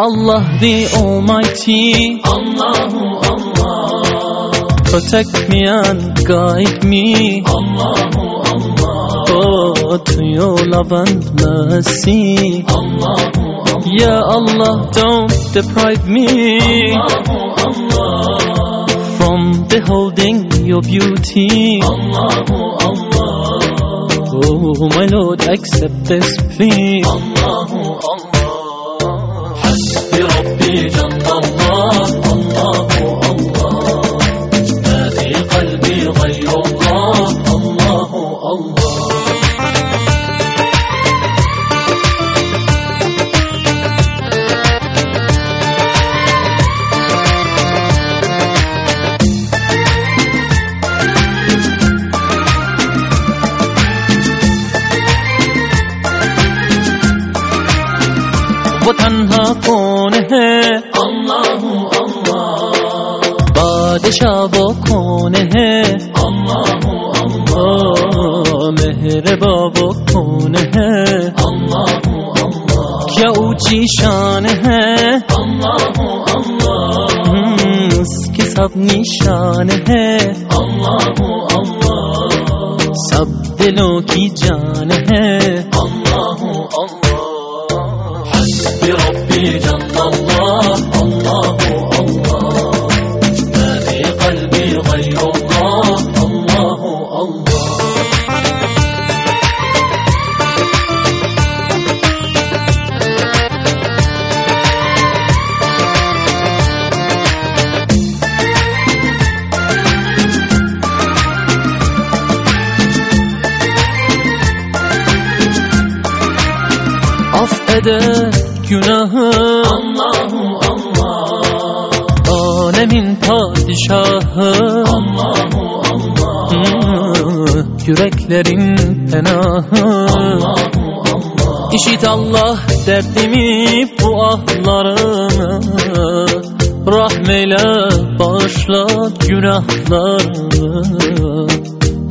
Allah the Almighty. Allahu Allah. Protect me and guide me. Allahu Allah, Oh, to your love and mercy. Allahu Allah, Ya Allah, don't deprive me Allahu Allah, from beholding your beauty. Allahu Allah, Oh, my Lord, accept this plea. Allahu Allah. حسبي ربي جل و تنها کنه الله الله بادشا و کنه الله الله مهر بابا کنه الله الله یا او چی شانه الله الله که سب نشانه الله الله سب دلو کی ربي جل الله. الله الله. ما في قلبي غير الله. الله الله. affeder günahı. Allahu Allah. Alemin padişahı. Allahu Allah. Hmm, Yüreklerin penahı. Allahu Allah. İşit Allah derdimi bu ahlarını Rahmeyle bağışla günahlarını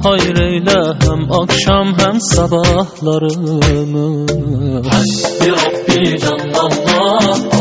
Hayreyle hem akşam hem sabahlarımı Hasbi Rabbi Celle Allah